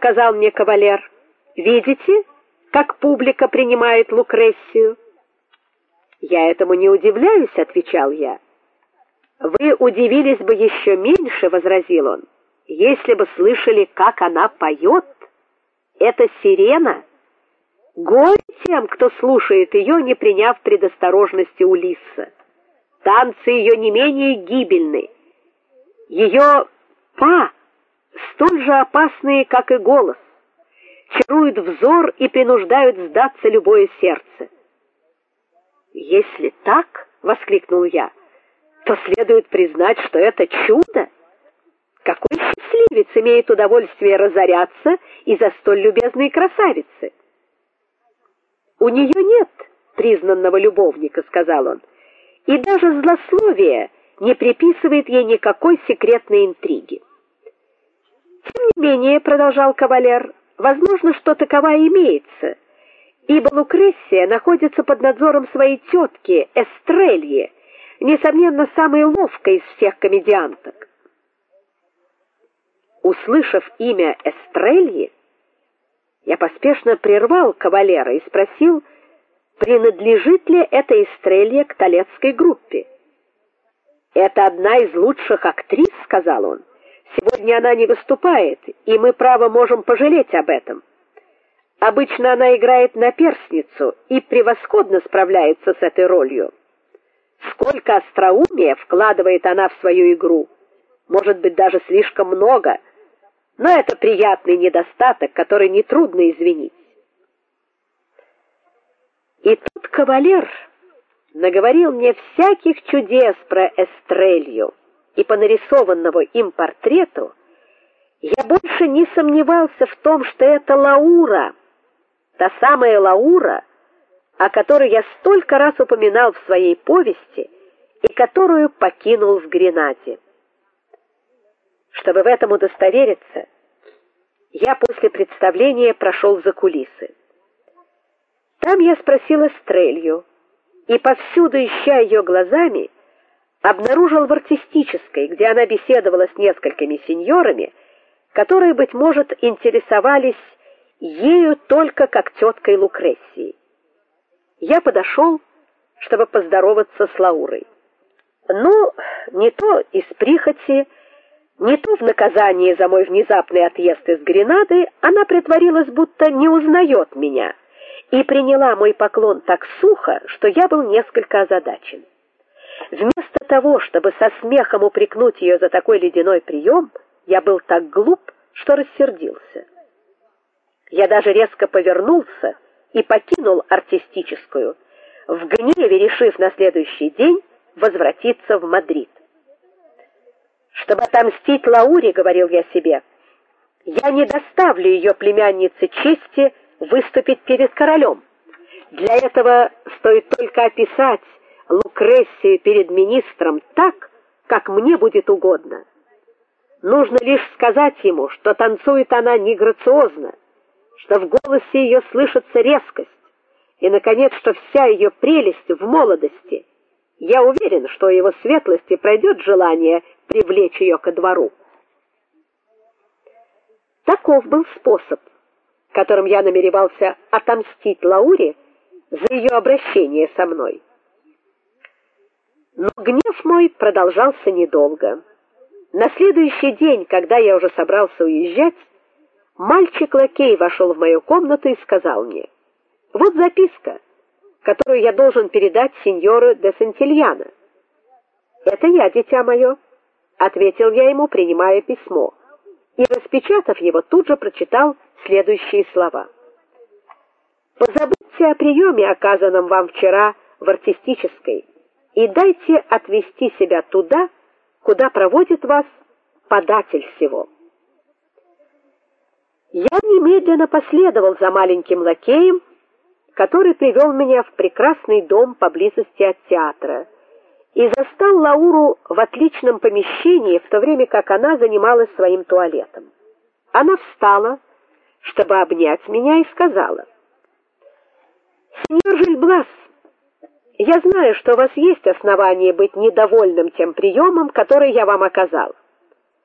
сказал мне кавалер. Видите, как публика принимает Лукрессию? Я этому не удивляюсь, отвечал я. Вы удивились бы еще меньше, возразил он, если бы слышали, как она поет. Это сирена. Горе тем, кто слушает ее, не приняв предосторожности Улисса. Танцы ее не менее гибельны. Ее па столь же опасные, как и голос. Чаруют взор и принуждают сдаться любое сердце. Если так, воскликнул я, то следует признать, что это чудо. Какой счастливец имеет удовольствие разоряться из-за столь любезной красавицы? У нее нет признанного любовника, сказал он. И даже злословие не приписывает ей никакой секретной интриги. Тем не менее, продолжал кавалер, возможно, что таковая имеется, ибо Лукреция находится под надзором своей тетки Эстрельи, несомненно, самой ловкой из всех комедианток. Услышав имя Эстрельи, я поспешно прервал кавалера и спросил, принадлежит ли эта Эстрелья к Толецкой группе. Это одна из лучших актрис, сказал он. Сегодня она не выступает, и мы право можем пожалеть об этом. Обычно она играет на перстницу и превосходно справляется с этой ролью. Сколько остроумия вкладывает она в свою игру. Может быть, даже слишком много. Но это приятный недостаток, который не трудно извинить. И тут кавалер наговорил мне всяких чудес про Эстрелью и по нарисованному им портрету я больше не сомневался в том, что это Лаура, та самая Лаура, о которой я столько раз упоминал в своей повести и которую покинул в Гренаде. Чтобы в этом удостовериться, я после представления прошел за кулисы. Там я спросила Стрелью, и повсюду ища ее глазами, обнаружил в артистической, где она беседовала с несколькими сеньорами, которые быть может интересовались ею только как теткой Лукреции. Я подошел, чтобы поздороваться с Лаурой. Но не то из прихоти, не то в наказание за мой внезапный отъезд из Гренады, она притворилась, будто не узнает меня, и приняла мой поклон так сухо, что я был несколько озадачен. Вместо того, чтобы со смехом упрекнуть ее за такой ледяной прием, я был так глуп, что рассердился. Я даже резко повернулся и покинул артистическую, в гневе решив на следующий день возвратиться в Мадрид. Чтобы отомстить Лауре, говорил я себе, я не доставлю ее племяннице чести выступить перед королем. Для этого стоит только описать Лукрецию перед министром так, как мне будет угодно. Нужно лишь сказать ему, что танцует она не грациозно, что в голосе ее слышится резкость, и наконец, что вся ее прелесть в молодости. Я уверен, что у его светлости пройдет желание привлечь ее ко двору. Таков был способ, которым я намеревался отомстить Лауре за ее обращение со мной. Но гнев мой продолжался недолго. На следующий день, когда я уже собрался уезжать, мальчик-лакей вошел в мою комнату и сказал мне: "Вот записка, которую я должен передать сеньору де Сантильяно". "Это я, дитя мое», — ответил я ему, принимая письмо. И распечатав его, тут же прочитал следующие слова: Позабудьте о приеме, оказанном вам вчера в артистической и дайте отвести себя туда, куда проводит вас податель всего. Я немедленно последовал за маленьким лакеем, который привел меня в прекрасный дом поблизости от театра, и застал Лауру в отличном помещении, в то время как она занималась своим туалетом. Она встала, чтобы обнять меня, и сказала: "Сеньор Жильблас, я знаю, что у вас есть основания быть недовольным тем приемом, который я вам оказал.